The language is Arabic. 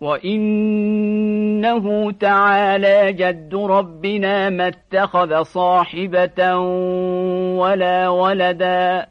وإنه تعالى جد ربنا ما اتخذ صاحبة ولا ولدا